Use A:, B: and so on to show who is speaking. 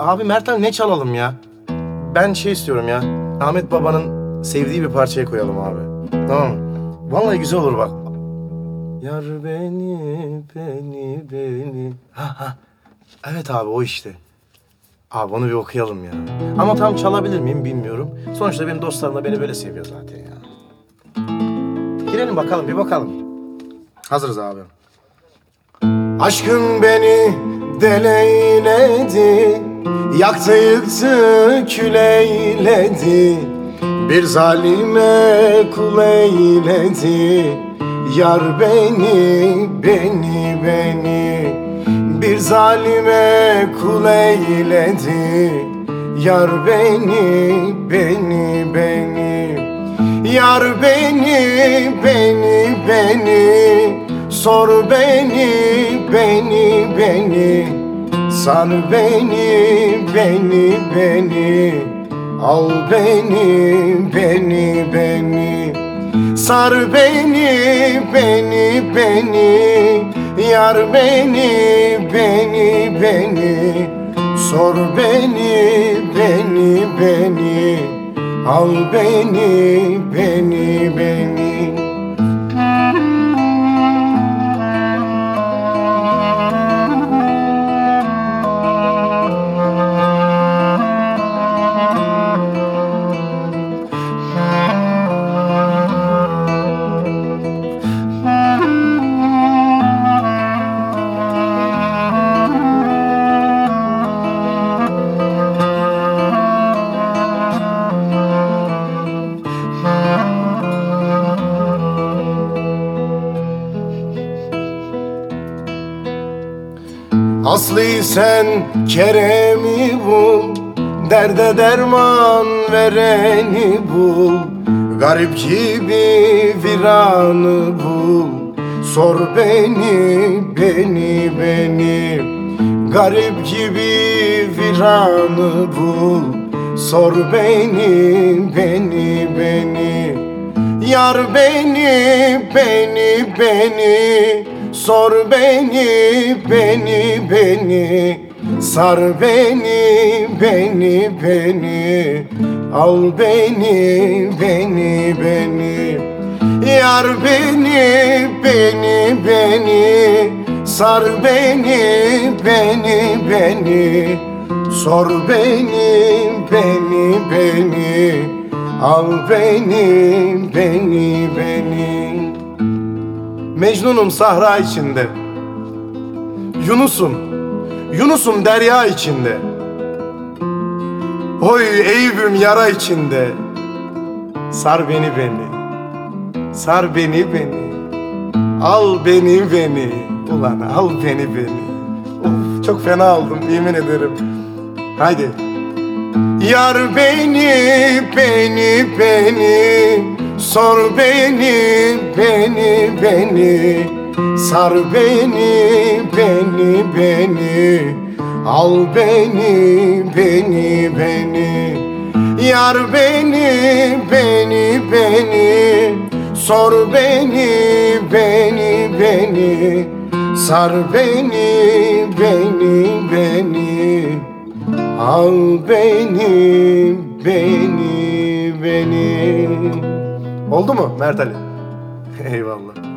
A: Abi Mertel ne çalalım ya? Ben şey istiyorum ya. Ahmet Baba'nın sevdiği bir parçayı koyalım abi. Tamam mı? Vallahi güzel olur bak. Yar beni, beni, beni. Ha ha. Evet abi o işte. Abi onu bir okuyalım ya. Ama tam çalabilir miyim bilmiyorum. Sonuçta benim dostlarım da beni böyle seviyor zaten ya. Girelim bakalım bir bakalım. Hazırız abi. Aşkın beni deleyledi Yaktı yıktı küleyledi. Bir zalime kul eyledi Yar beni, beni, beni. Bir zalime kul eyledi Yar beni, beni, beni. Yar beni, beni, beni Sor beni, beni, beni. Sar beni, beni, beni. Al beni, beni, beni. Sar beni, beni, beni. Yar beni, beni, beni. Sor beni, beni, beni. Al beni, beni, beni Aslı sen Kerem'i bul Derde derman vereni bul. Garip gibi viranı bul Sor beni, beni, beni. Garip gibi viranı bul Sor beni, beni, beni. Yar beni, beni, beni Sor beni, beni, beni. Sar beni, beni, beni. Al beni, beni, beni. Yar beni, beni, beni. Sar beni, beni, beni. Sor beni, beni, beni. Al beni, beni, beni Mecnunum sahra içinde. Yunus'um, Yunus'um derya içinde. Oy Eyüp'üm yara içinde. Sar beni beni Sar beni beni. Al beni beni Ulan al beni beni. Of çok fena oldum yemin ederim. Haydi. Yar beni, beni, beni Sor beni, beni, beni. Sar beni, beni, beni. Al beni, beni, beni. Yar beni, beni, beni. Sor beni, beni, beni. Sar beni, beni, beni. Al beni, beni, beni. Oldu mu Mert Ali? Eyvallah.